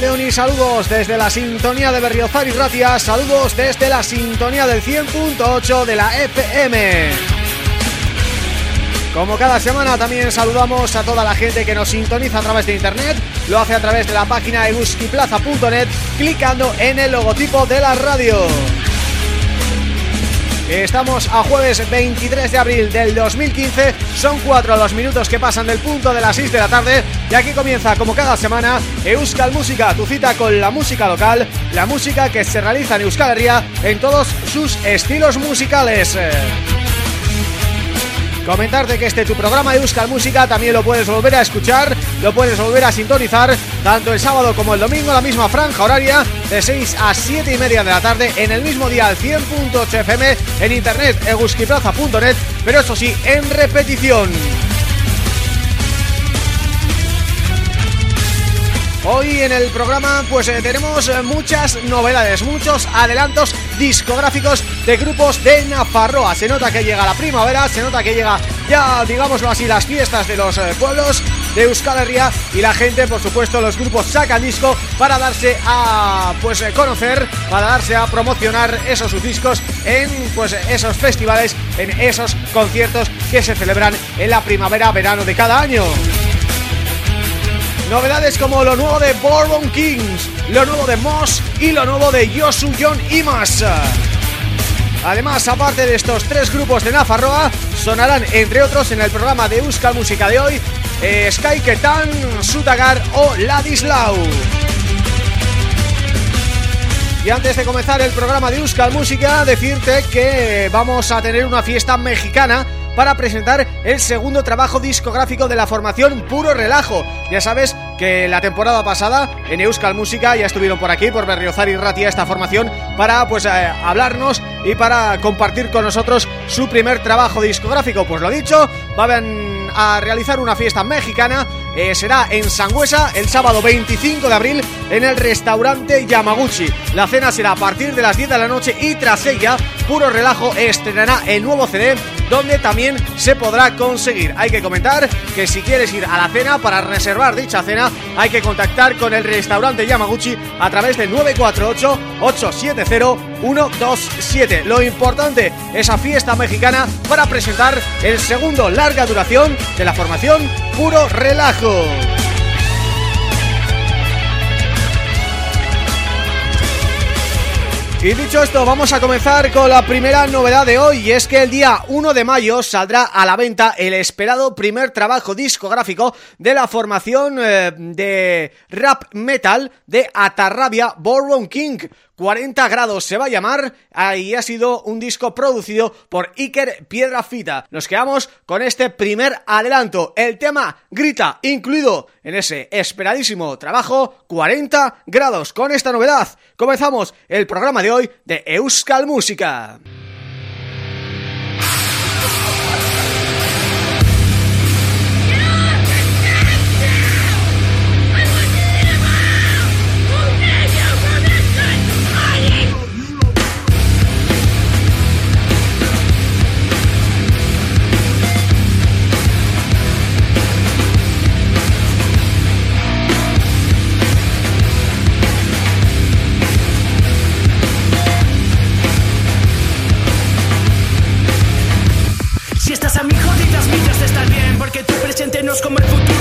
León saludos desde la sintonía de Berriozar y Ratia, saludos desde la sintonía del 100.8 de la FM. Como cada semana también saludamos a toda la gente que nos sintoniza a través de internet, lo hace a través de la página euskiplaza.net clicando en el logotipo de la radio. Estamos a jueves 23 de abril del 2015 Son cuatro los minutos que pasan del punto de las 6 de la tarde Y aquí comienza como cada semana Euskal Música, tu cita con la música local La música que se realiza en Euskal Herria En todos sus estilos musicales Comentarte que este tu programa Euskal Música también lo puedes volver a escuchar, lo puedes volver a sintonizar tanto el sábado como el domingo, la misma franja horaria de 6 a 7 y media de la tarde en el mismo día al 100.8 FM en internet eguskiplaza.net, pero eso sí, en repetición. Hoy en el programa pues eh, tenemos eh, muchas novedades, muchos adelantos discográficos de grupos de Nafarroa. Se nota que llega la primavera, se nota que llega ya, digámoslo así, las fiestas de los eh, pueblos de Euskal Herria y la gente, por supuesto, los grupos sacan disco para darse a pues conocer, para darse a promocionar esos sus discos en pues esos festivales, en esos conciertos que se celebran en la primavera-verano de cada año. Novedades como lo nuevo de Bourbon Kings, lo nuevo de Moss y lo nuevo de Yosu John Imas. Además, aparte de estos tres grupos de Nafarroa, sonarán entre otros en el programa de Euskal Música de hoy eh, Sky Ketan, Sutagar o Ladislau. Y antes de comenzar el programa de Euskal Música, decirte que vamos a tener una fiesta mexicana para presentar el segundo trabajo discográfico de la formación Puro Relajo. Ya sabes que la temporada pasada en Euskal Música ya estuvieron por aquí, por Berriozar y Ratia esta formación para pues eh, hablarnos y para compartir con nosotros su primer trabajo discográfico. Pues lo dicho, van a realizar una fiesta mexicana eh, será en Sangüesa el sábado 25 de abril en el restaurante Yamaguchi. La cena será a partir de las 10 de la noche y tras ella, Puro Relajo estrenará el nuevo CD donde también se podrá conseguir. Hay que comentar que si quieres ir a la cena para reservar dicha cena hay que contactar con el restaurante Yamaguchi a través del 948-870-127. Lo importante, esa fiesta mexicana para presentar el segundo larga duración de la formación Puro Relajo. Y dicho esto, vamos a comenzar con la primera novedad de hoy y es que el día 1 de mayo saldrá a la venta el esperado primer trabajo discográfico de la formación eh, de rap metal de Atarrabia Bourbon King 40 grados se va a llamar y ha sido un disco producido por Iker Piedrafita. Nos quedamos con este primer adelanto, el tema Grita, incluido en ese esperadísimo trabajo 40 grados. Con esta novedad comenzamos el programa de hoy de Euskal Música. Como el futuro.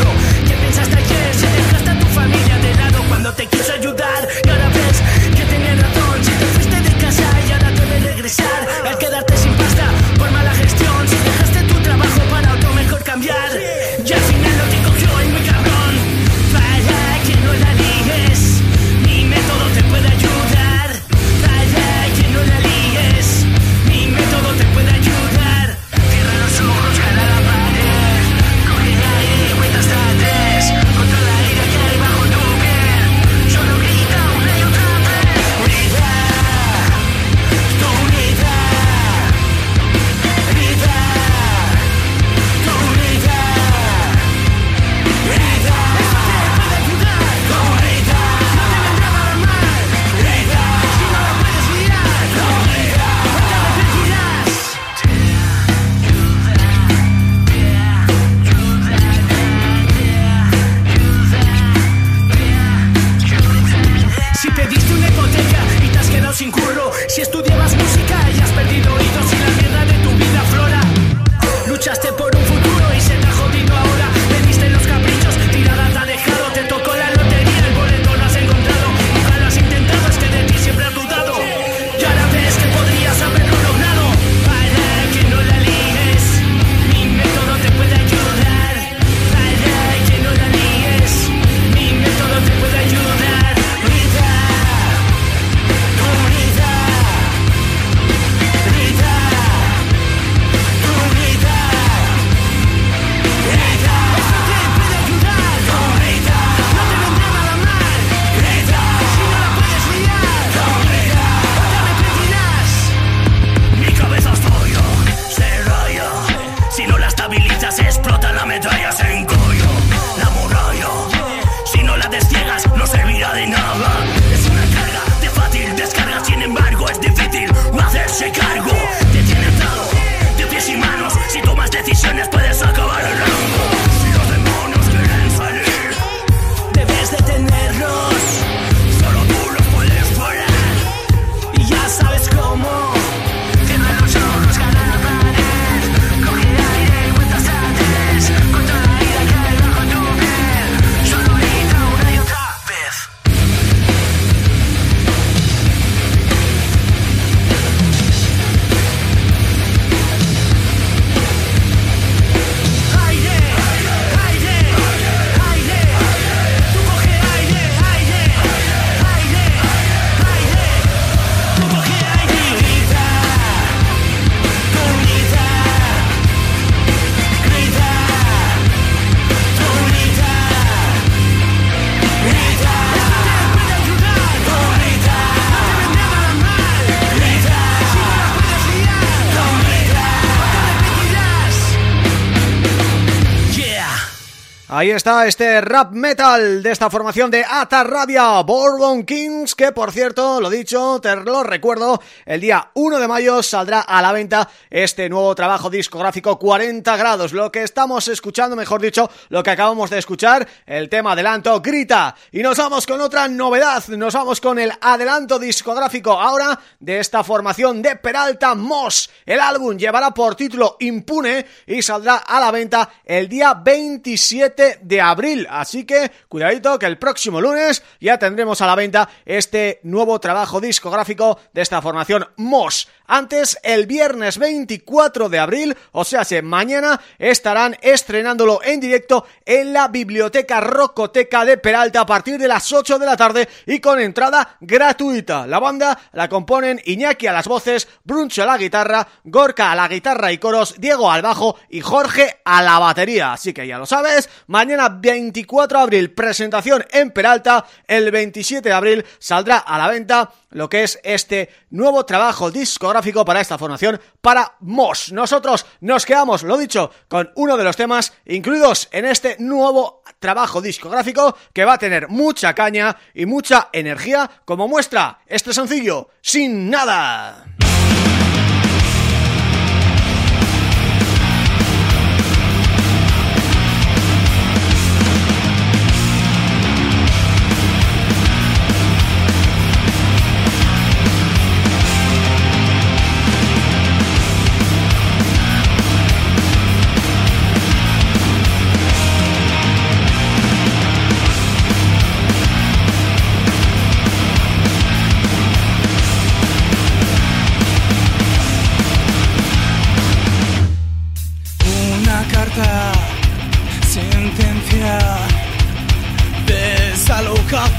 Ahí está este rap metal de esta formación de Atarrabia, Bourbon Kings, que por cierto, lo dicho, te lo recuerdo, el día 1 de mayo saldrá a la venta este nuevo trabajo discográfico 40 grados, lo que estamos escuchando, mejor dicho, lo que acabamos de escuchar, el tema adelanto Grita. Y nos vamos con otra novedad, nos vamos con el adelanto discográfico ahora de esta formación de Peralta Moss. El álbum llevará por título Impune y saldrá a la venta el día 27 de abril. Así que cuidadito que el próximo lunes ya tendremos a la venta este nuevo trabajo discográfico de esta formación MOS. Antes, el viernes 24 de abril, o sea, mañana, estarán estrenándolo en directo en la Biblioteca Rocoteca de Peralta a partir de las 8 de la tarde y con entrada gratuita. La banda la componen Iñaki a las voces, Bruncho a la guitarra, Gorka a la guitarra y coros, Diego al bajo y Jorge a la batería. Así que ya lo sabes, mañana 24 de abril presentación en Peralta, el 27 de abril saldrá a la venta lo que es este nuevo trabajo discográfico para esta formación para Moss. Nosotros nos quedamos, lo dicho, con uno de los temas incluidos en este nuevo trabajo discográfico que va a tener mucha caña y mucha energía como muestra este sencillo, Sin Nada.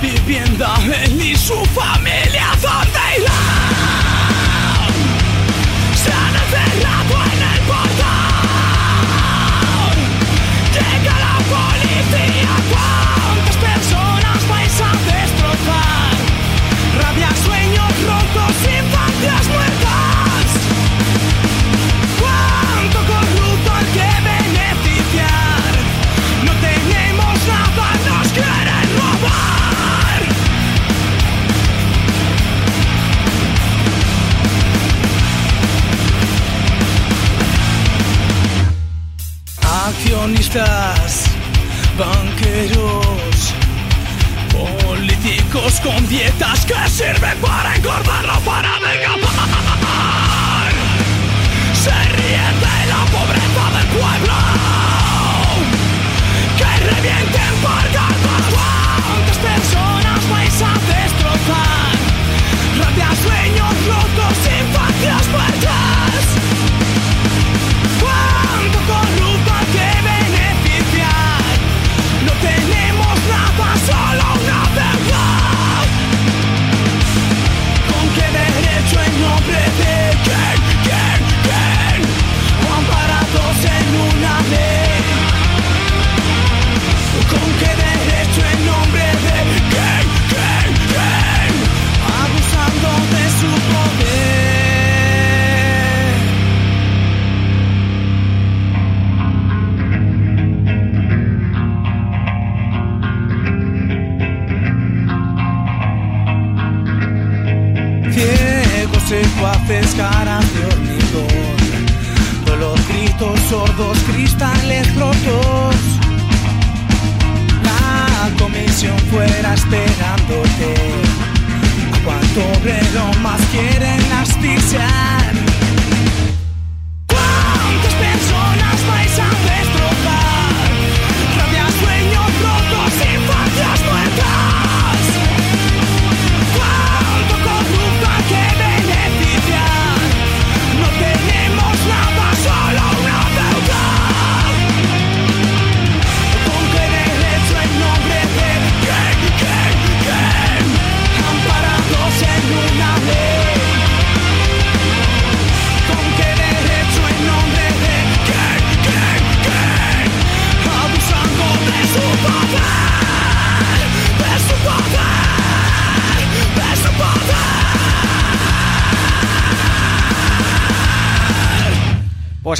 Vivienda, él y su familia Banqueros, políticos con dietas que sirven para engordar o para adelgazar. Se ríen de la pobreza del pueblo. Que revienten por garras. ¿Cuántas personas vais a destrozar?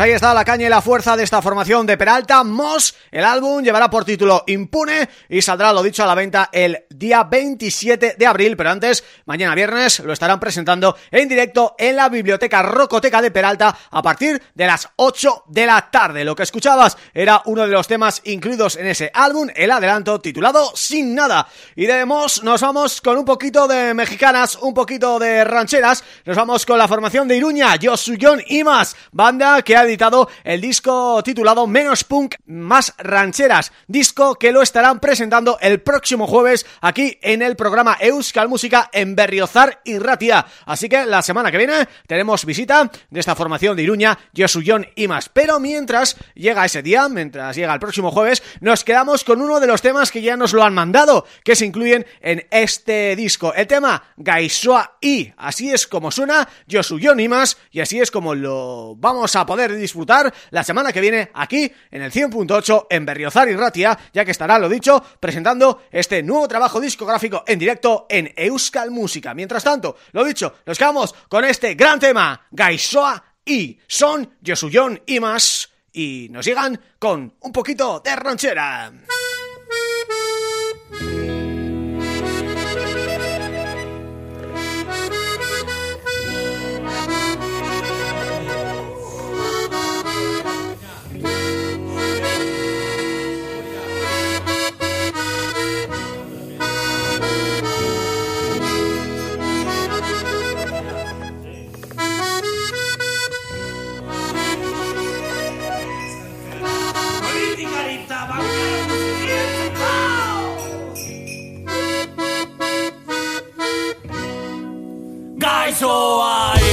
Ahí está la caña y la fuerza de esta formación de Peralta, Moss, el álbum llevará por título Impune y saldrá, lo dicho, a la venta el día 27 de abril, pero antes, mañana viernes, lo estarán presentando en directo en la Biblioteca Rocoteca de Peralta a partir de las 8 de la tarde. Lo que escuchabas era uno de los temas incluidos en ese álbum, el adelanto titulado Sin Nada. Y de Moss nos vamos con un poquito de mexicanas, un poquito de rancheras, nos vamos con la formación de Iruña, John y más, banda que ha el disco titulado Menos Punk, Más Rancheras, disco que lo estarán presentando el próximo jueves aquí en el programa Euskal Música en Berriozar y Ratia. Así que la semana que viene tenemos visita de esta formación de Iruña, John y más. Pero mientras llega ese día, mientras llega el próximo jueves, nos quedamos con uno de los temas que ya nos lo han mandado, que se incluyen en este disco. El tema Gaisoa y así es como suena Josuyon y más, y así es como lo vamos a poder disfrutar la semana que viene aquí en el 100.8 en Berriozar y Ratia, ya que estará, lo dicho, presentando este nuevo trabajo discográfico en directo en Euskal Música. Mientras tanto, lo dicho, nos quedamos con este gran tema, Gaisoa y son Josuyon y más, y nos llegan con un poquito de ranchera. Eyes so I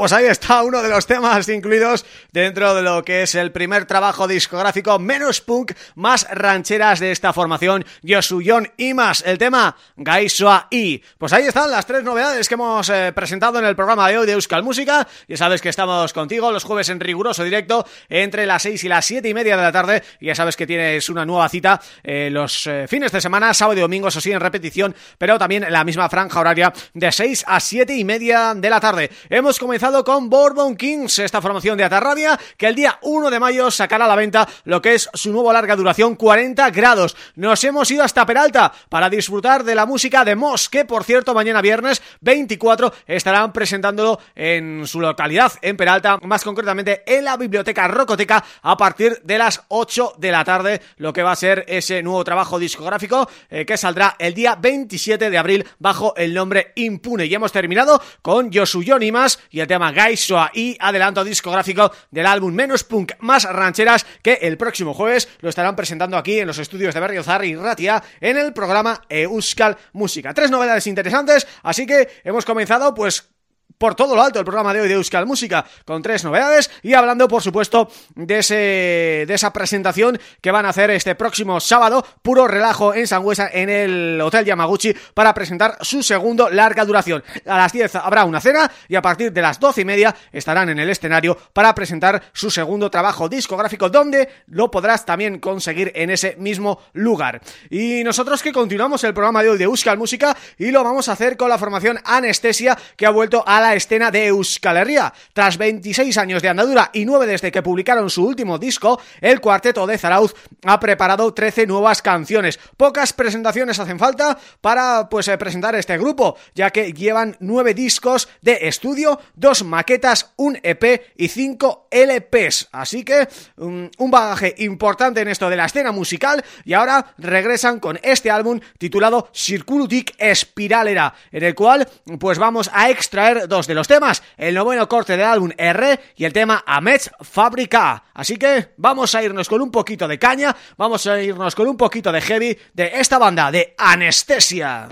pues ahí está uno de los temas incluidos dentro de lo que es el primer trabajo discográfico menos punk, más rancheras de esta formación, Yosuyon y más. El tema Gaisua I. Pues ahí están las tres novedades que hemos eh, presentado en el programa de hoy de Euskal Música. Ya sabes que estamos contigo los jueves en riguroso directo entre las seis y las siete y media de la tarde. Y ya sabes que tienes una nueva cita eh, los eh, fines de semana, sábado y domingo, eso sí, en repetición, pero también en la misma franja horaria de 6 a siete y media de la tarde. Hemos comenzado con Bourbon Kings, esta formación de Que el día 1 de mayo sacará a la venta lo que es su nuevo larga duración, 40 grados. Nos hemos ido hasta Peralta para disfrutar de la música de Moss, que por cierto mañana viernes 24 estarán presentándolo en su localidad, en Peralta, más concretamente en la Biblioteca Rocoteca a partir de las 8 de la tarde, lo que va a ser ese nuevo trabajo discográfico eh, que saldrá el día 27 de abril bajo el nombre Impune. Y hemos terminado con Yosuyon más y el tema Gaisua y adelanto discográfico del álbum Menos Punk Más Rancheras que el próximo jueves lo estarán presentando aquí en los estudios de Berriozar y Ratia en el programa Euskal Música. Tres novedades interesantes, así que hemos comenzado pues por todo lo alto el programa de hoy de Euskal Música con tres novedades y hablando por supuesto de ese de esa presentación que van a hacer este próximo sábado, puro relajo en Sangüesa en el Hotel Yamaguchi para presentar su segundo larga duración. A las 10 habrá una cena y a partir de las doce y media estarán en el escenario para presentar su segundo trabajo discográfico donde lo podrás también conseguir en ese mismo lugar. Y nosotros que continuamos el programa de hoy de Euskal Música y lo vamos a hacer con la formación Anestesia que ha vuelto a la escena de Euskal Herria. Tras 26 años de andadura y 9 desde que publicaron su último disco, el cuarteto de Zarauz ha preparado 13 nuevas canciones. Pocas presentaciones hacen falta para pues eh, presentar este grupo, ya que llevan 9 discos de estudio, 2 maquetas, un EP y 5 LPs. Así que un, bagaje importante en esto de la escena musical y ahora regresan con este álbum titulado Circulutic Espiralera, en el cual pues vamos a extraer dos de los temas, el noveno corte del álbum R y el tema Amets Fabrica. Así que vamos a irnos con un poquito de caña, vamos a irnos con un poquito de heavy de esta banda de Anestesia.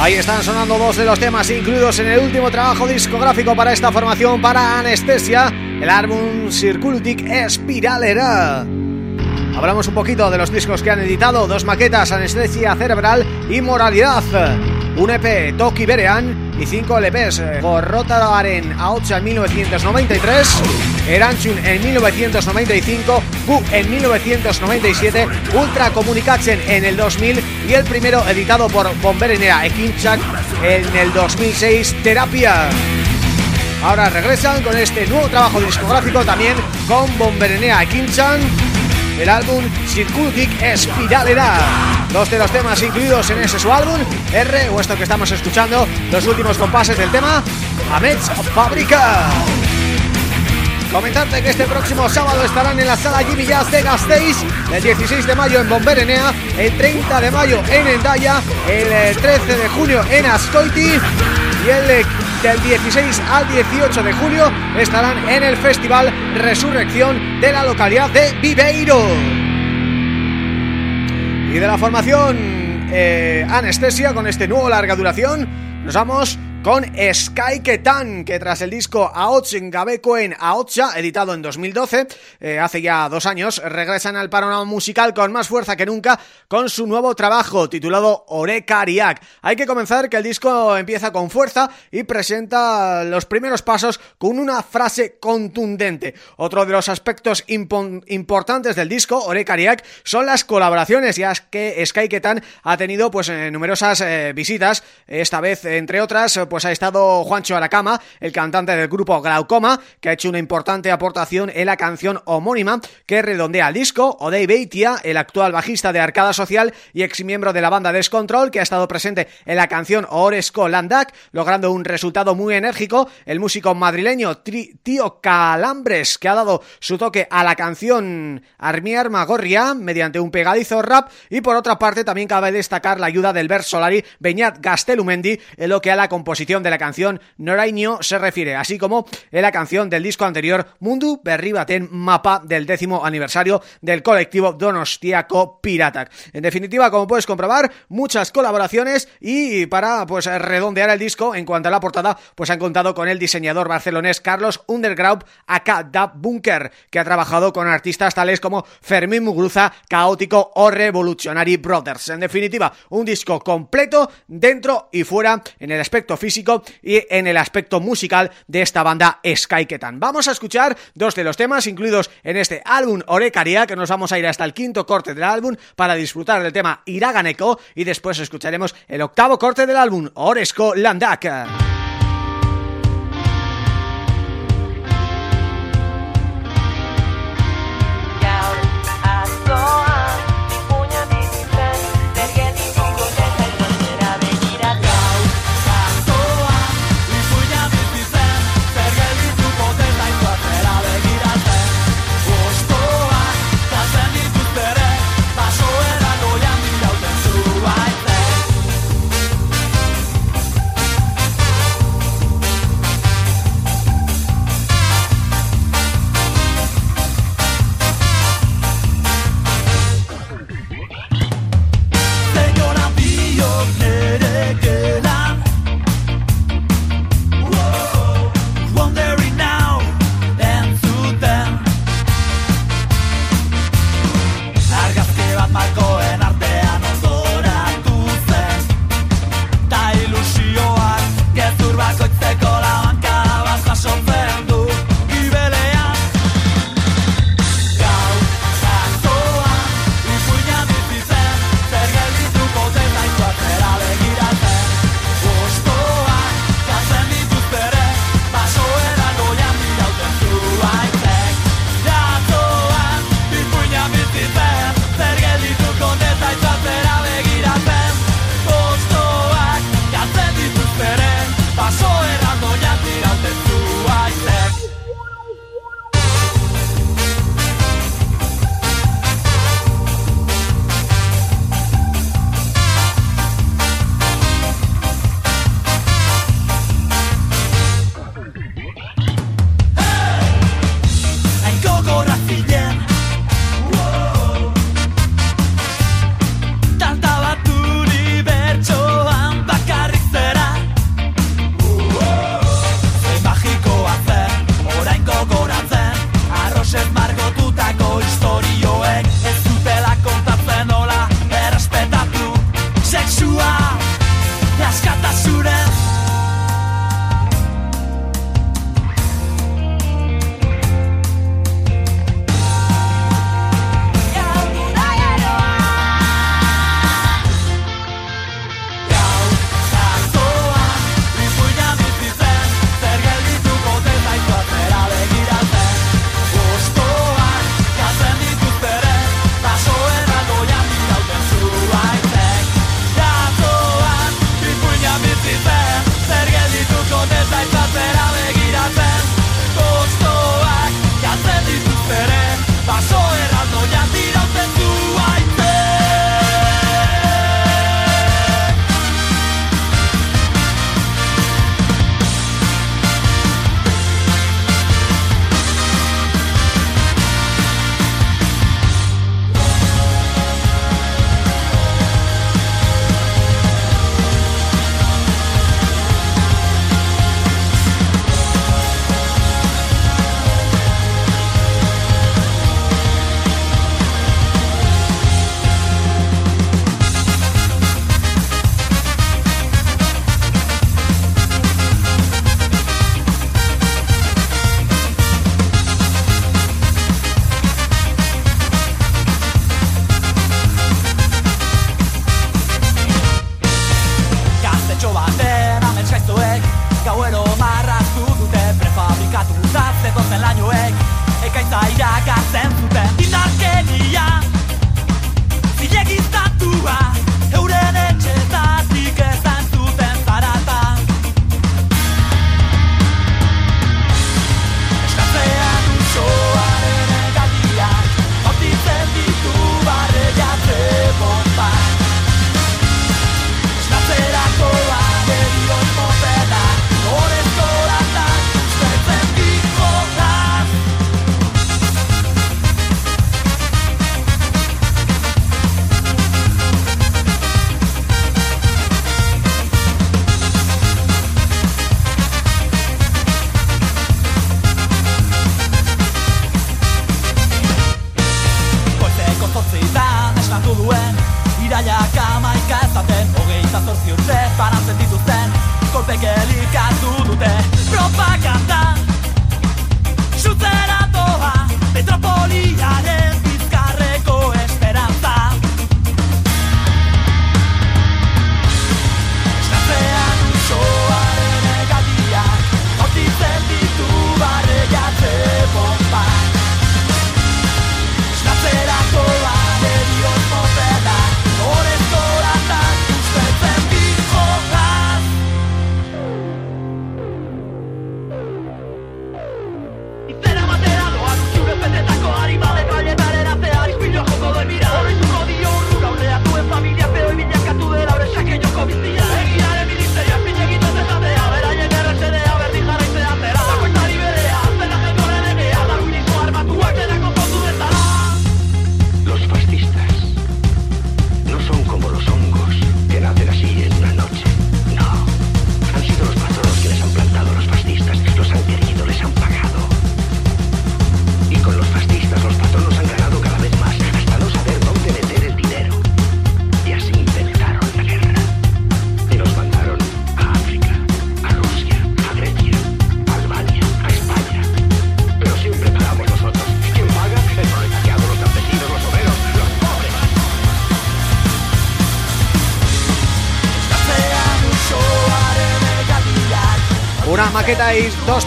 Ahí están sonando dos de los temas incluidos en el último trabajo discográfico para esta formación para Anestesia, el álbum Circultic Spiralera. Hablamos un poquito de los discos que han editado, dos maquetas, Anestesia Cerebral y Moralidad, un EP, Toki Berean y cinco LPs, Gorrotaren Aotsa en 1993, Eranchun en 1995, Bu en 1997, Ultra Communication en el 2000 y el primero editado por Bomberenea Ekinchak en el 2006, Terapia. Ahora regresan con este nuevo trabajo discográfico también con Bomberenea Ekinchan el álbum Circultic Spiralera. Dos de los temas incluidos en ese su álbum, R, o esto que estamos escuchando, los últimos compases del tema, Amets Fábrica. Comentarte que este próximo sábado estarán en la sala Jimmy Jazz de Gasteiz El 16 de mayo en Bomberenea El 30 de mayo en Endaya El 13 eh, de junio en Ascoiti Y el eh, del 16 al 18 de julio estarán en el Festival Resurrección de la localidad de Viveiro. Y de la formación eh, Anestesia con este nuevo larga duración nos vamos con Sky Ketan, que tras el disco Aotsen Gabekoen Aotsa, editado en 2012, eh, hace ya dos años, regresan al panorama musical con más fuerza que nunca con su nuevo trabajo titulado Orekariak. Hay que comenzar que el disco empieza con fuerza y presenta los primeros pasos con una frase contundente. Otro de los aspectos importantes del disco, Orekariak, son las colaboraciones, ya que Sky Ketan ha tenido pues eh, numerosas eh, visitas, esta vez entre otras pues ha estado Juancho Aracama, el cantante del grupo Glaucoma, que ha hecho una importante aportación en la canción homónima que redondea el disco, Odey Beitia, el actual bajista de Arcada Social y ex miembro de la banda Descontrol, que ha estado presente en la canción Oresco Landak, logrando un resultado muy enérgico, el músico madrileño Tío Calambres, que ha dado su toque a la canción Armier Magorria mediante un pegadizo rap, y por otra parte también cabe destacar la ayuda del Solari Beñat Gastelumendi en lo que a la composición de la canción Norainio se refiere, así como en la canción del disco anterior Mundu Berribaten Mapa del décimo aniversario del colectivo Donostiaco Piratak. En definitiva, como puedes comprobar, muchas colaboraciones y para pues redondear el disco, en cuanto a la portada, pues han contado con el diseñador barcelonés Carlos Underground acá Da Bunker, que ha trabajado con artistas tales como Fermín Muguruza, Caótico o Revolutionary Brothers. En definitiva, un disco completo dentro y fuera en el aspecto físico y en el aspecto musical de esta banda Skyketan. Vamos a escuchar dos de los temas incluidos en este álbum Orecaria, que nos vamos a ir hasta el quinto corte del álbum para disfrutar del tema Iraganeko y después escucharemos el octavo corte del álbum Oresco Landaka.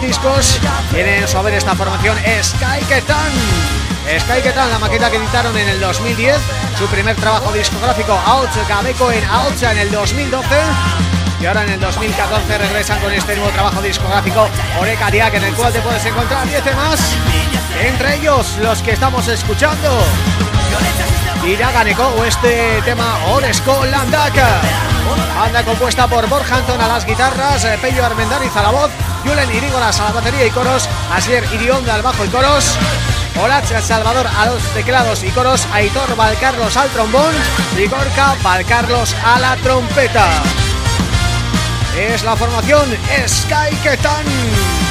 Discos. Tienen sobre esta formación Sky Ketan. Sky Ketan, la maqueta que editaron en el 2010 su primer trabajo discográfico Out Gabeco en Out en el 2012 y ahora en el 2014 regresan con este nuevo trabajo discográfico Oreca Diak en el cual te puedes encontrar 10 temas entre ellos los que estamos escuchando Iraganeko este tema Oresko Landaka Banda compuesta por Borja Anton a las guitarras, eh, Pello Armendariz a la voz Julen Irígolas a la batería y coros, Asier Irionda al bajo y coros, Olach Salvador a los teclados y coros, Aitor Valcarlos al trombón y Gorka Valcarlos a la trompeta. Es la formación Sky Ketan.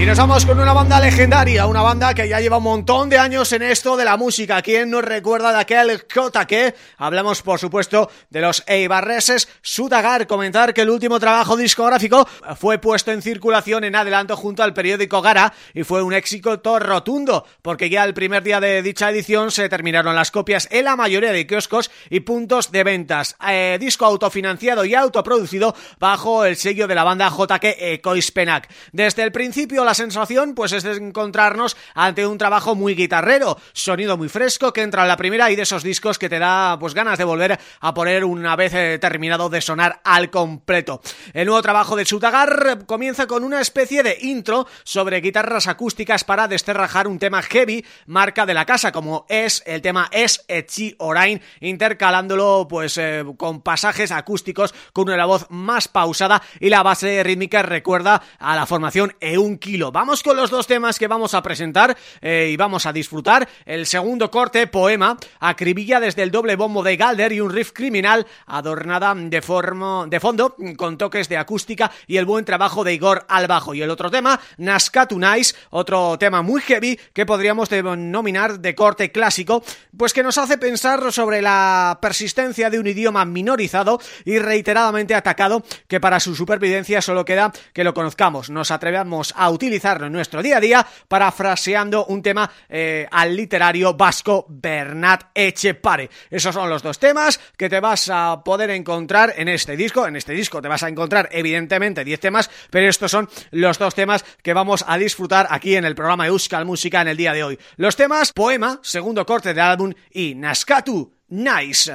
Y nos vamos con una banda legendaria, una banda que ya lleva un montón de años en esto de la música. ¿Quién nos recuerda de aquel que Hablamos, por supuesto, de los Eibarreses Sudagar. Comentar que el último trabajo discográfico fue puesto en circulación en adelanto junto al periódico Gara y fue un éxito rotundo, porque ya el primer día de dicha edición se terminaron las copias en la mayoría de kioscos y puntos de ventas. Eh, disco autofinanciado y autoproducido bajo el sello de la banda JK Ecoispenac. Desde el principio la sensación pues es encontrarnos ante un trabajo muy guitarrero, sonido muy fresco que entra en la primera y de esos discos que te da pues ganas de volver a poner una vez eh, terminado de sonar al completo. El nuevo trabajo de Sutagar comienza con una especie de intro sobre guitarras acústicas para desterrajar un tema heavy, marca de la casa, como es el tema Es Echi Orain, intercalándolo pues eh, con pasajes acústicos con una voz más pausada y la base rítmica recuerda a la formación Eunki Vamos con los dos temas que vamos a presentar eh, y vamos a disfrutar. El segundo corte, Poema, acribilla desde el doble bombo de Galder y un riff criminal adornada de, forma, de fondo con toques de acústica y el buen trabajo de Igor al bajo. Y el otro tema, Nice, otro tema muy heavy que podríamos denominar de corte clásico, pues que nos hace pensar sobre la persistencia de un idioma minorizado y reiteradamente atacado que para su supervivencia solo queda que lo conozcamos, nos atrevamos a utilizar utilizarlo en nuestro día a día parafraseando un tema eh, al literario vasco Bernat Echepare. Esos son los dos temas que te vas a poder encontrar en este disco. En este disco te vas a encontrar evidentemente 10 temas, pero estos son los dos temas que vamos a disfrutar aquí en el programa Euskal Música en el día de hoy. Los temas Poema, segundo corte del álbum y Naskatu Nice.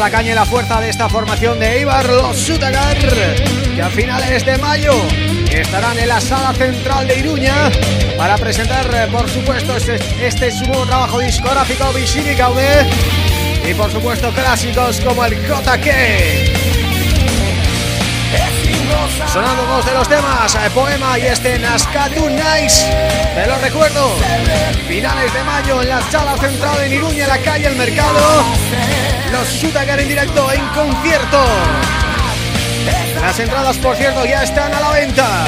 La caña y la fuerza de esta formación de Ibar, los Sutagar, que a finales de mayo estarán en la sala central de Iruña para presentar, eh, por supuesto, este, este trabajo discográfico, Visini Caude, y por supuesto clásicos como el JK. Sonando dos de los temas, el poema y este Nascatu Nice, te lo recuerdo, finales de mayo en la sala central de Iruña, la calle El Mercado, los Sutagar en directo en concierto. Las entradas, por cierto, ya están a la venta.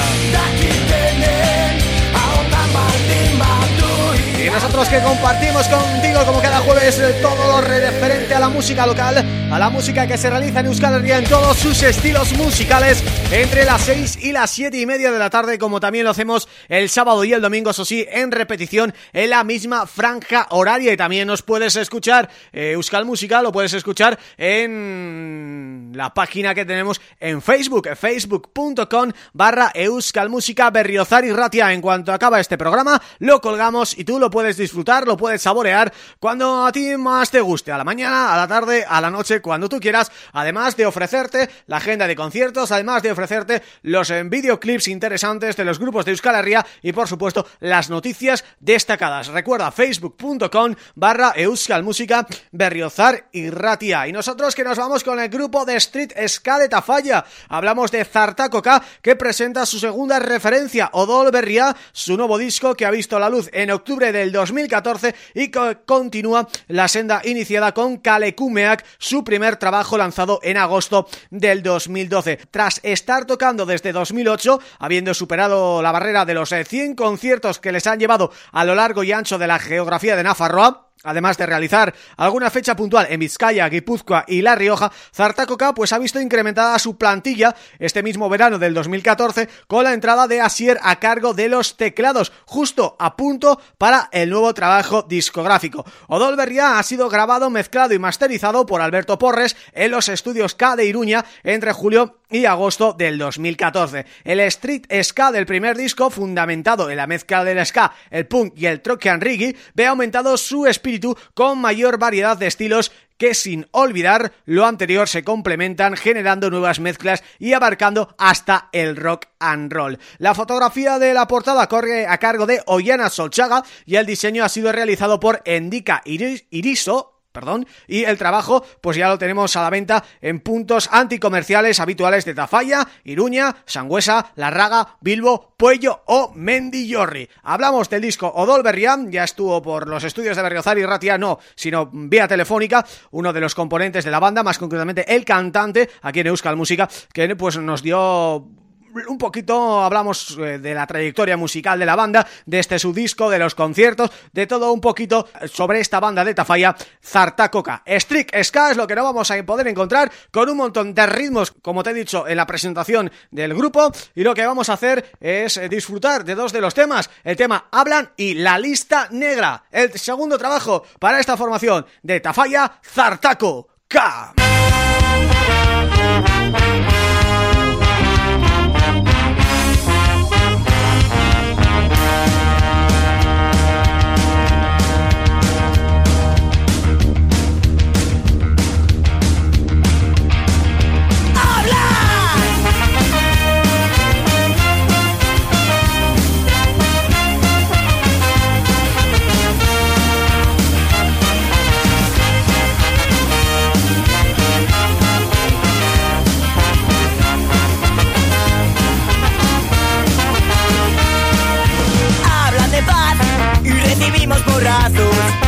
Y nosotros que compartimos contigo como cada jueves todo lo referente a la música local, a la música que se realiza en Euskal Herria en todos sus estilos musicales, entre las 6 y las 7 y media de la tarde, como también lo hacemos el sábado y el domingo, eso sí, en repetición, en la misma franja horaria. Y también nos puedes escuchar, eh, Euskal Música, lo puedes escuchar en la página que tenemos en Facebook, facebook.com barra Euskal Música Berriozar y Ratia. En cuanto acaba este programa, lo colgamos y tú lo puedes disfrutar, lo puedes saborear cuando a ti más te guste, a la mañana, a la tarde, a la noche, cuando tú quieras, además de ofrecerte la agenda de conciertos, además de ofrecerte los eh, videoclips interesantes de los grupos de Euskal Herria y por supuesto las noticias destacadas. Recuerda facebook.com barra Euskal Música Berriozar y Ratia. Y nosotros que nos vamos con el grupo de Street Ska de Tafalla. Hablamos de Zartacoca que presenta su segunda referencia, Odol Berria, su nuevo disco que ha visto la luz en octubre de 2014 y que continúa la senda iniciada con Kalekumeak, su primer trabajo lanzado en agosto del 2012. Tras estar tocando desde 2008, habiendo superado la barrera de los 100 eh, conciertos que les han llevado a lo largo y ancho de la geografía de Nafarroa, Además de realizar alguna fecha puntual en Vizcaya, Guipúzcoa y La Rioja, Zartacoca pues ha visto incrementada su plantilla este mismo verano del 2014 con la entrada de Asier a cargo de los teclados, justo a punto para el nuevo trabajo discográfico. Odolberria ha sido grabado, mezclado y masterizado por Alberto Porres en los estudios K de Iruña entre julio y agosto del 2014. El street ska del primer disco, fundamentado en la mezcla del ska, el punk y el and reggae, ve aumentado su espíritu con mayor variedad de estilos que sin olvidar lo anterior se complementan generando nuevas mezclas y abarcando hasta el rock and roll. La fotografía de la portada corre a cargo de Ollana Solchaga y el diseño ha sido realizado por Endika Iriso perdón, y el trabajo pues ya lo tenemos a la venta en puntos anticomerciales habituales de Tafalla, Iruña, Sangüesa, La Raga, Bilbo, Puello o Mendillorri. Hablamos del disco Odol Berrián, ya estuvo por los estudios de Berriozar y Ratia, no, sino vía telefónica, uno de los componentes de la banda, más concretamente el cantante aquí en Euskal Música, que pues nos dio un poquito hablamos eh, de la trayectoria musical de la banda, de este su disco, de los conciertos, de todo un poquito sobre esta banda de Tafalla, Zartacoca. Strict Ska es lo que no vamos a poder encontrar con un montón de ritmos, como te he dicho en la presentación del grupo, y lo que vamos a hacer es eh, disfrutar de dos de los temas, el tema Hablan y La Lista Negra, el segundo trabajo para esta formación de Tafalla, Zartaco K. ritmos borrados.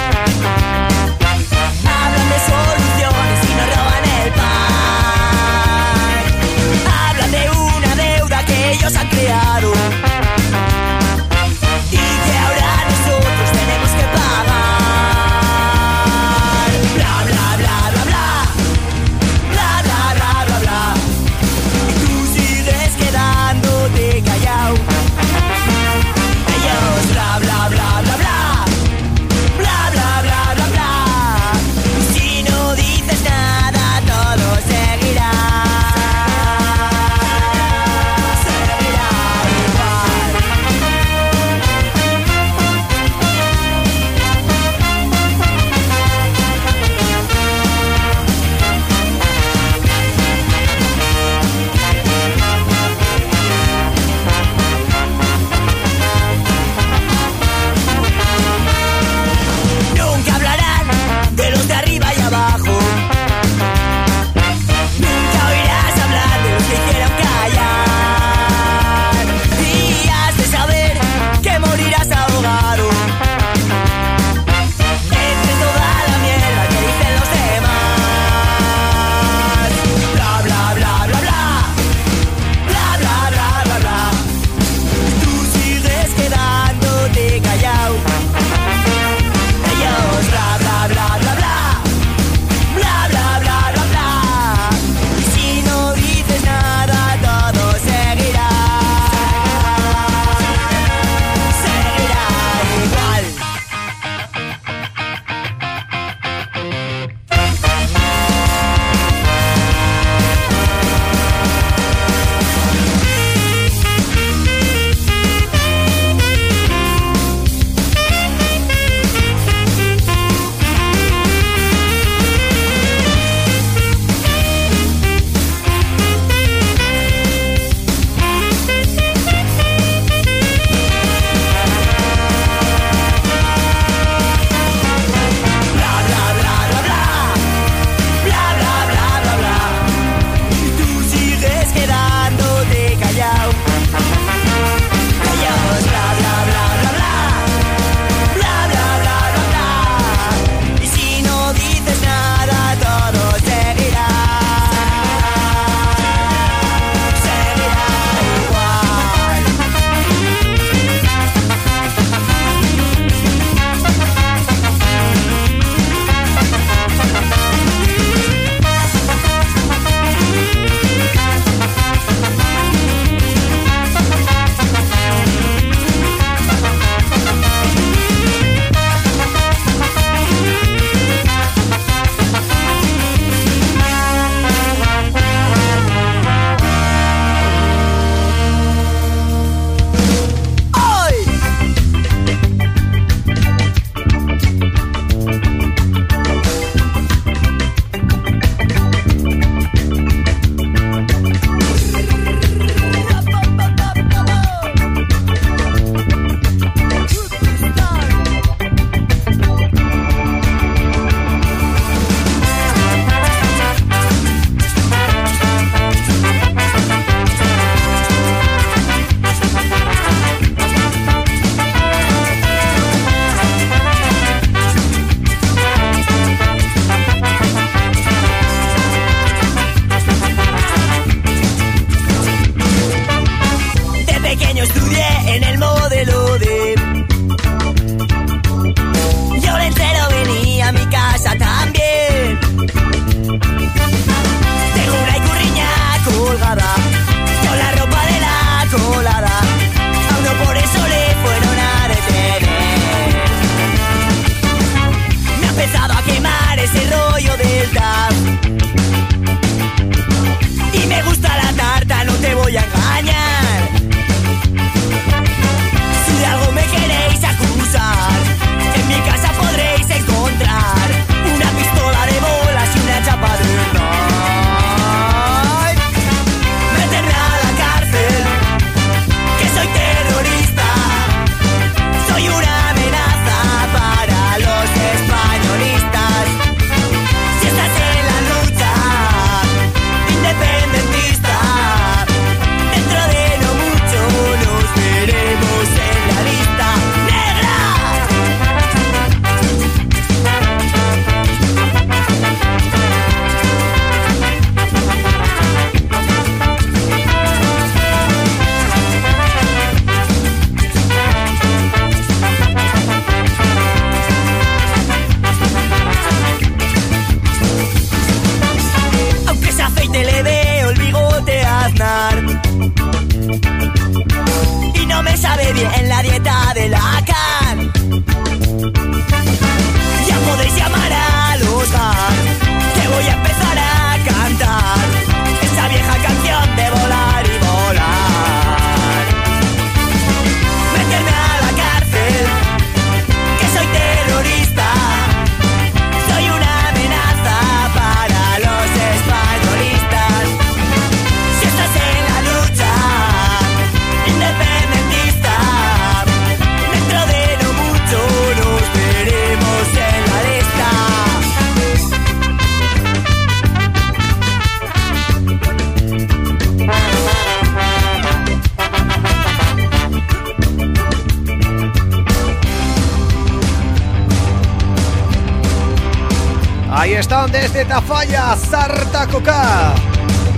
Desde Tafalla, Sarta Coca.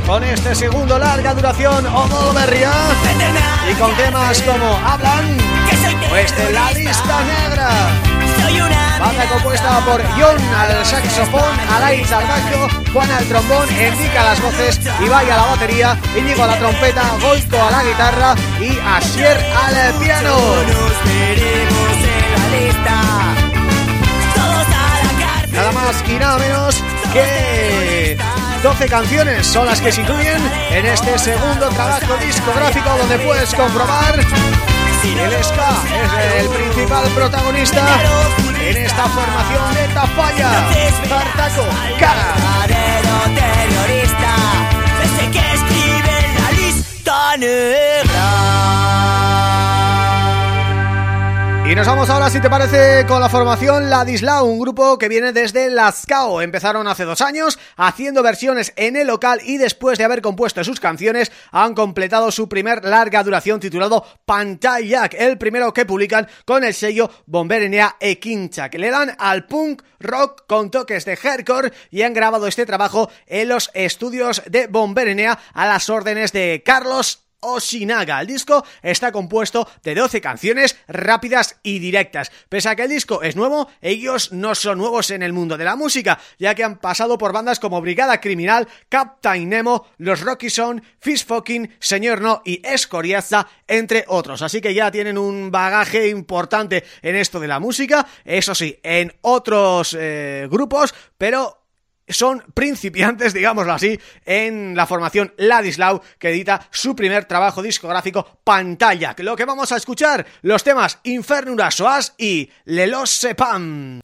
Con este segundo larga duración Odolberria Y con temas como Hablan que soy Pues la lista negra. Banda compuesta por John al saxofón, Alain al bajo, Juan al trombón, Enrique a las voces, Ibai a la batería, Íñigo a la trompeta, Goico a la guitarra y Asier al piano. Nada más y nada menos que 12 canciones son las que se incluyen en este segundo trabajo discográfico donde puedes comprobar el ska es el principal protagonista en esta formación de Tafalla, Tartaco, Cara. terrorista que escribe la lista negra Y nos vamos ahora, si te parece, con la formación Ladislau, un grupo que viene desde Lascao. Empezaron hace dos años haciendo versiones en el local y después de haber compuesto sus canciones han completado su primer larga duración titulado Pantayak, el primero que publican con el sello Bomberenea Ekincha, que le dan al punk rock con toques de hardcore y han grabado este trabajo en los estudios de Bomberenea a las órdenes de Carlos Oshinaga. El disco está compuesto de 12 canciones rápidas y directas. Pese a que el disco es nuevo, ellos no son nuevos en el mundo de la música, ya que han pasado por bandas como Brigada Criminal, Captain Nemo, Los Rocky Son, Fish Fucking, Señor No y Escoriaza, entre otros. Así que ya tienen un bagaje importante en esto de la música, eso sí, en otros eh, grupos, pero son principiantes, digámoslo así, en la formación Ladislau, que edita su primer trabajo discográfico Pantalla. Lo que vamos a escuchar, los temas Infernura Soas y Lelos Sepam.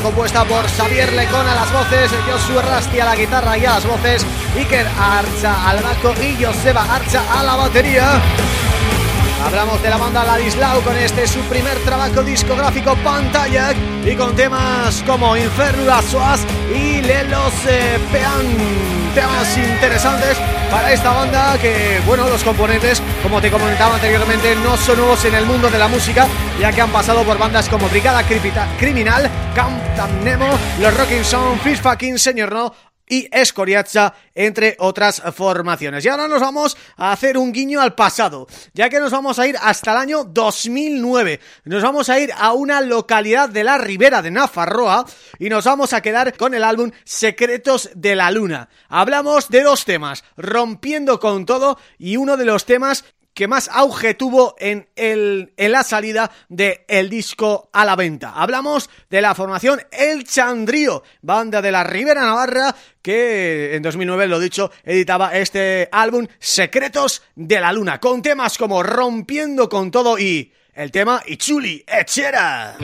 Compuesta por Xavier Lecón a las voces, Josué Rasti a la guitarra y a las voces, Iker Archa al bajo y Joseba Archa a la batería. Hablamos de la banda Ladislau con este su primer trabajo discográfico Pantalla y con temas como Inferno Soas y Lelos eh, Pean, temas interesantes para esta banda que, bueno, los componentes, como te comentaba anteriormente, no son nuevos en el mundo de la música, ya que han pasado por bandas como Brigada Criminal, Camp Nemo, Los Rocking Sound, Fish Fucking Señor No y Escoriacha, entre otras formaciones. Y ahora nos vamos a hacer un guiño al pasado, ya que nos vamos a ir hasta el año 2009. Nos vamos a ir a una localidad de la Ribera de Nafarroa y nos vamos a quedar con el álbum Secretos de la Luna. Hablamos de dos temas, Rompiendo con Todo y uno de los temas que más auge tuvo en, la salida del el disco a la venta. Hablamos de la formación El Chandrío, banda de la Ribera Navarra, que en 2009, lo dicho, editaba este álbum Secretos de la Luna, con temas como Rompiendo con Todo y el tema Ichuli Echera.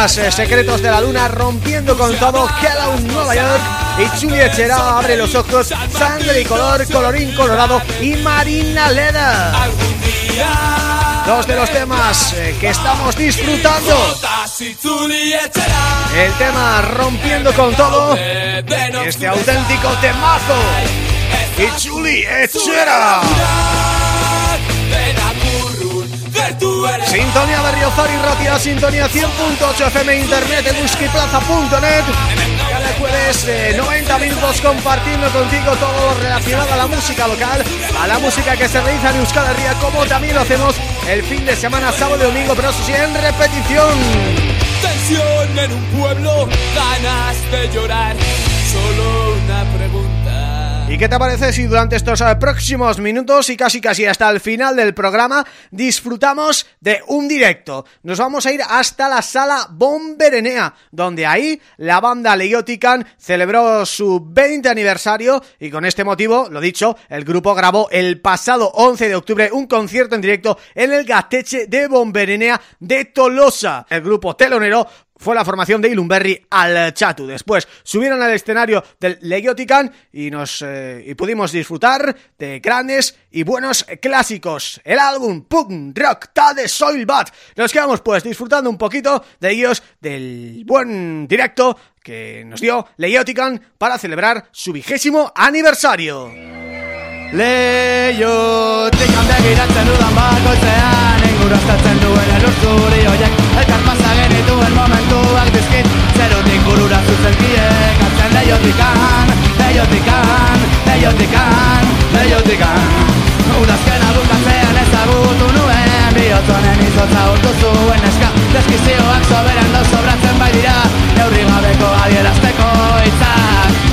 Temas, eh, Secretos de la Luna, Rompiendo con todo, un Nueva York y Chuli Echera, Abre los ojos, Sangre y color, Colorín colorado y Marina Leda. Dos de los temas eh, que estamos disfrutando. El tema Rompiendo con todo, este auténtico temazo. Y Chuli Echera. Sintonía Berriozar y Ratia, sintonía 100.8 FM Internet en whiskyplaza.net Cada jueves eh, 90 minutos compartiendo contigo todo lo relacionado a la música local A la música que se realiza en Euskal Herria como también lo hacemos el fin de semana, sábado y domingo Pero eso sí, en repetición. Tensión en un pueblo, ganas de llorar. Solo una pregunta ¿Y qué te parece si durante estos eh, próximos minutos y casi casi hasta el final del programa disfrutamos de un directo? Nos vamos a ir hasta la sala Bomberenea, donde ahí la banda Leiotican celebró su 20 aniversario y con este motivo, lo dicho, el grupo grabó el pasado 11 de octubre un concierto en directo en el Gateche de Bomberenea de Tolosa. El grupo telonero fue la formación de Ilumberri al Chatu. Después subieron al escenario del Legiotican y nos eh, y pudimos disfrutar de grandes y buenos clásicos. El álbum Punk Rock Ta de Soilbat. Nos quedamos pues disfrutando un poquito de ellos, del buen directo que nos dio Legiotican para celebrar su vigésimo aniversario. Leiotik begiratzen dudan bakoitzean Ingurastatzen duen elurturi hoiek Elkar pasa genituen momentuak dizkit. Zerutik burura zuzenkiek Atzen leiotikan, leiotikan, leiotikan, leiotikan Udazkena bukatzean ezagutu nuen Bihotzonen izotza urtu zuen eska. Deskizioak soberan dau sobratzen bai dira Neurri gabeko adierazteko hitzak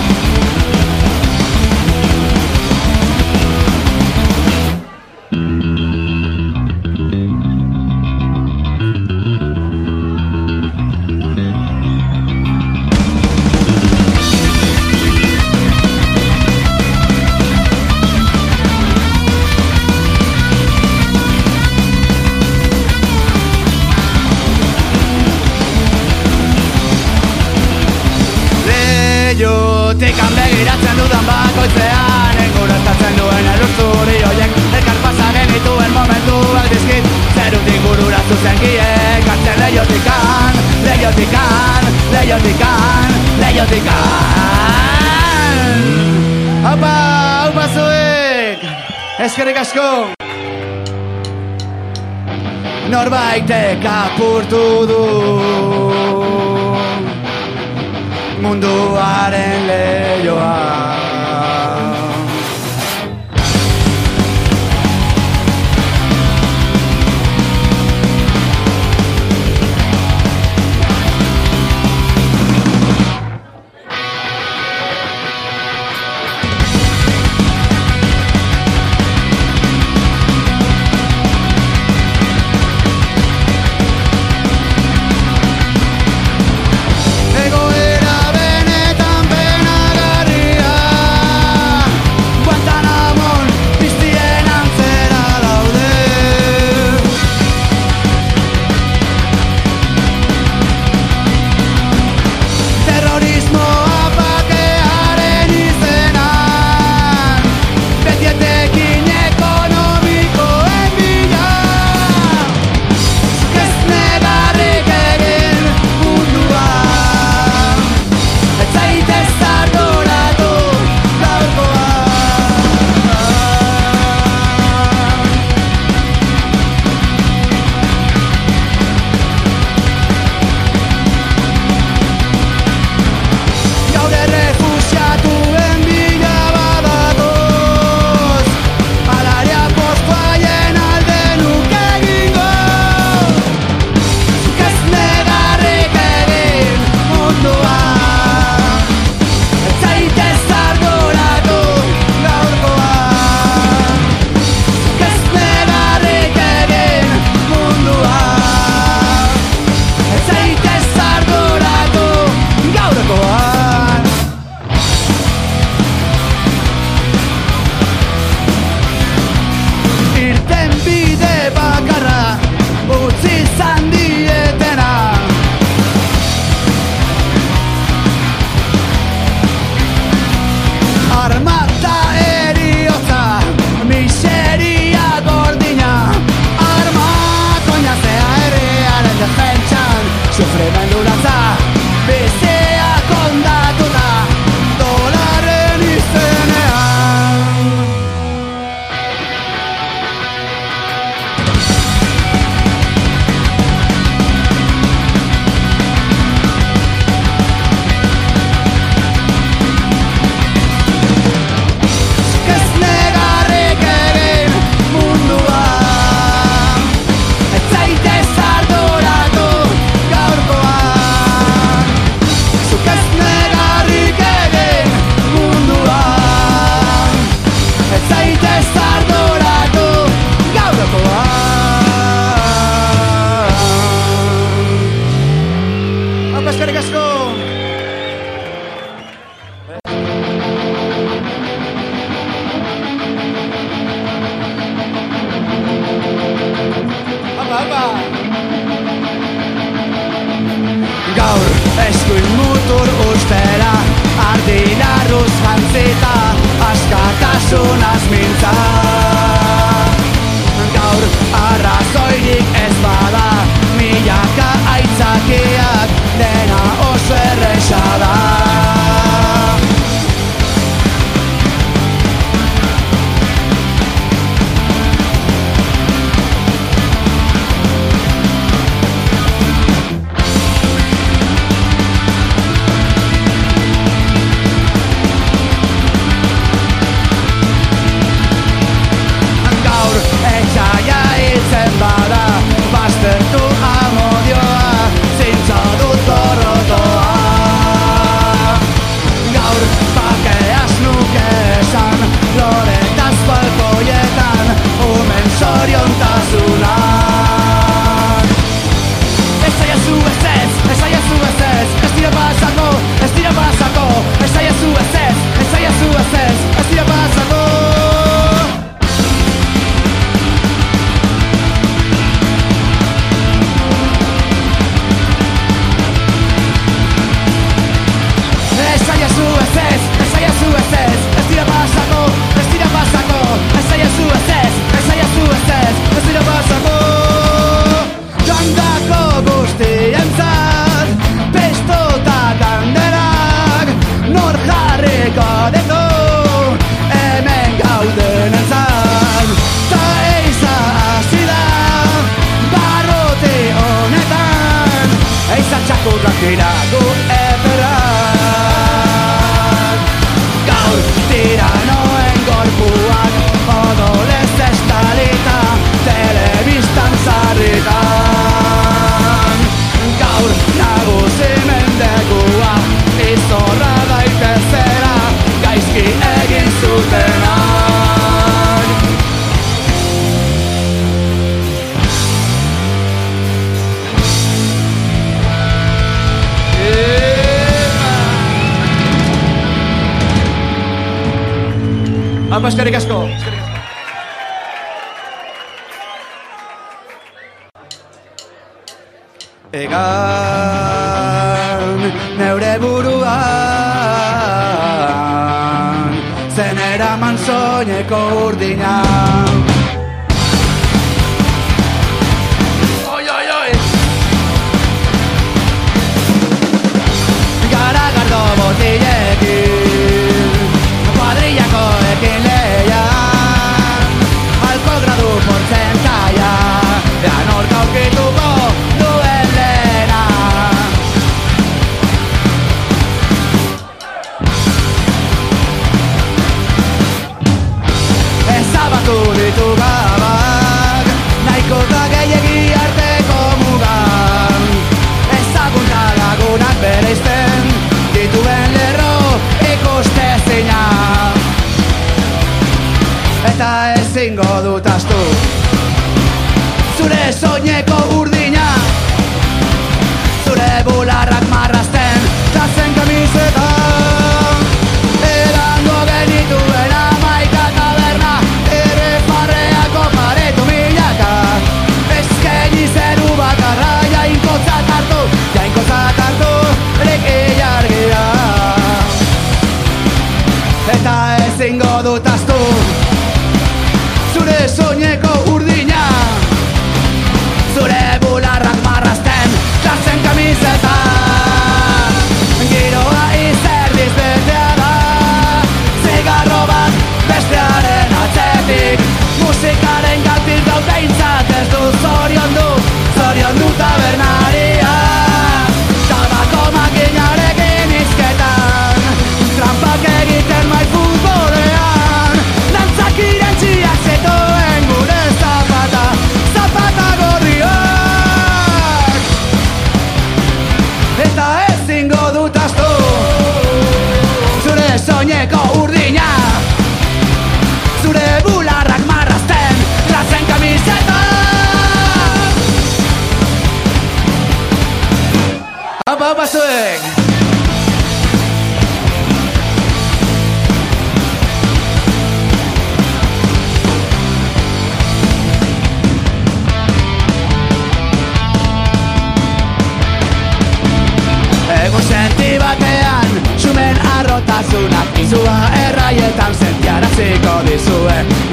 Eskerrik asko. Norbaitek apurtu du. Munduaren leioa egingo dut astu Zure soineko urdina. Zure bularrak marrasten Tartzen kamizeta Giroa izer dizbetea da. Zigarro bat bestearen atzetik. Musikaren galtir daute aso izua erraietan era dizue.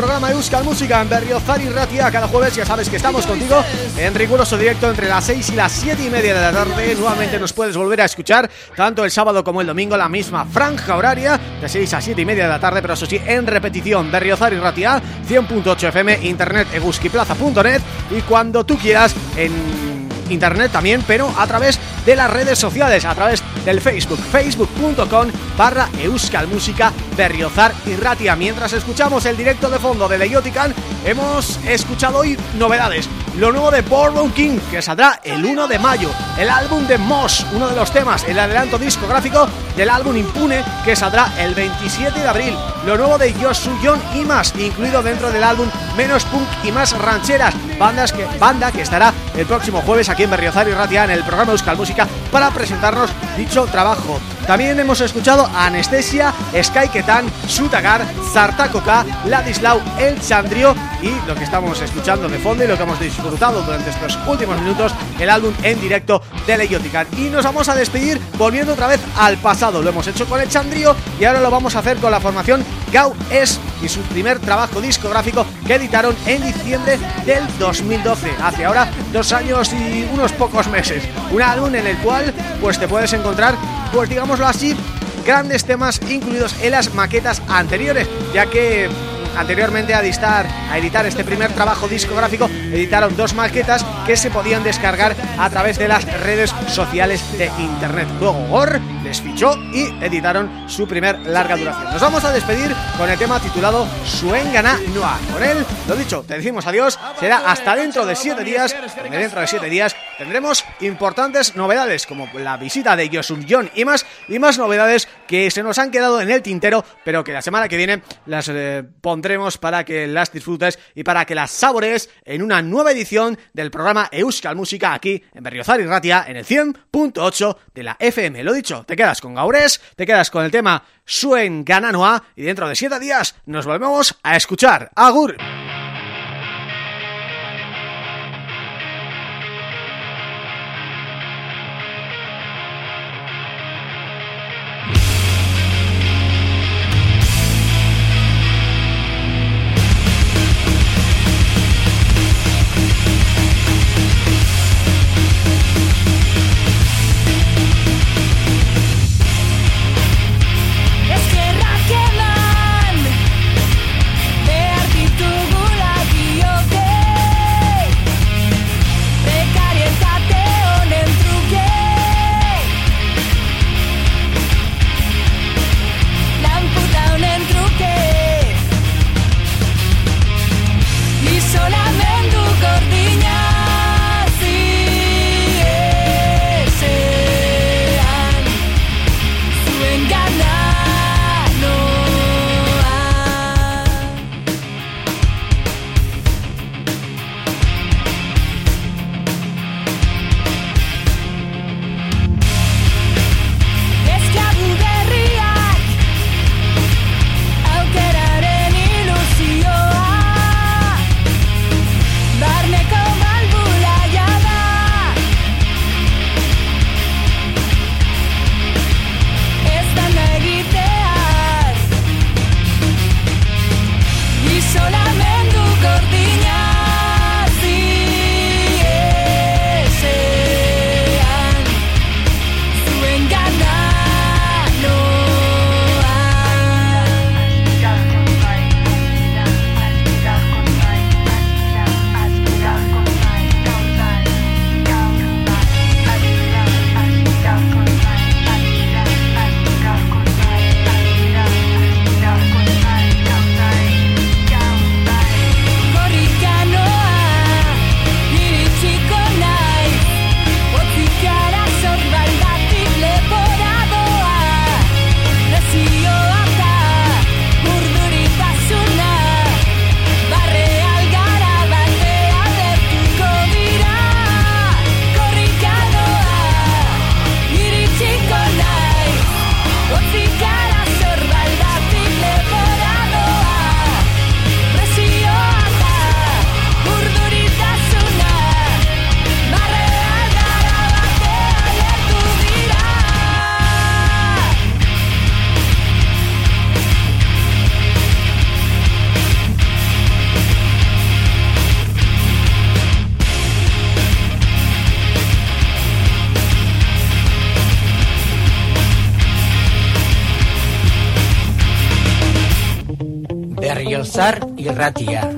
Programa Euskal Música en Berriozar y Ratia Cada jueves. Ya sabes que estamos contigo en riguroso directo entre las 6 y las 7 y media de la tarde. Nuevamente nos puedes volver a escuchar tanto el sábado como el domingo La misma franja horaria de 6 a 7 y media de la tarde Pero eso sí, en repetición. Berriozar y Ratia 100.8 FM, internet eguskiplaza.net Y cuando tú quieras en internet también, pero a través de las redes sociales, a través del Facebook, facebook.com barra Euskal Música Berriozar y Ratia. Mientras escuchamos el directo de fondo de Leiotican, hemos escuchado hoy novedades. Lo nuevo de Borbon King, que saldrá el 1 de mayo. El álbum de Moss, uno de los temas, el adelanto discográfico del álbum Impune, que saldrá el 27 de abril. Lo nuevo de Yosuyon y más, incluido dentro del álbum Menos Punk y Más Rancheras, bandas que, banda que estará el próximo jueves aquí en Berriozar y Ratia en el programa Euskal Música para presentarnos dicho trabajo. También hemos escuchado a Anestesia, Sky Ketan, Sutagar, Zartakoka, Ladislau, El Chandrio y lo que estamos escuchando de fondo y lo que hemos disfrutado durante estos últimos minutos, el álbum en directo de Leiotican. Y nos vamos a despedir volviendo otra vez al pasado. Lo hemos hecho con El Chandrio y ahora lo vamos a hacer con la formación Gau Es y su primer trabajo discográfico que editaron en diciembre del 2012, hace ahora dos años y unos pocos meses. Un álbum en el cual pues te puedes encontrar, pues así, grandes temas incluidos en las maquetas anteriores, ya que anteriormente a editar, a editar este primer trabajo discográfico editaron dos maquetas que se podían descargar a través de las redes sociales de internet. Luego Gor les fichó y editaron su primer larga duración. Nos vamos a despedir con el tema titulado Suengana Noa. Con él, lo dicho, te decimos adiós, será hasta dentro de siete días, donde dentro de siete días tendremos importantes novedades como la visita de Yosun John y más, y más novedades que se nos han quedado en el tintero, pero que la semana que viene las eh, pondremos para que las disfrutes y para que las sabores en una nueva edición del programa Euskal Música aquí en Berriozar y Ratia en el 100.8 de la FM. Lo dicho, te quedas con Gaurés, te quedas con el tema Suen Gananoa y dentro de siete días nos volvemos a escuchar. Agur. Berriozar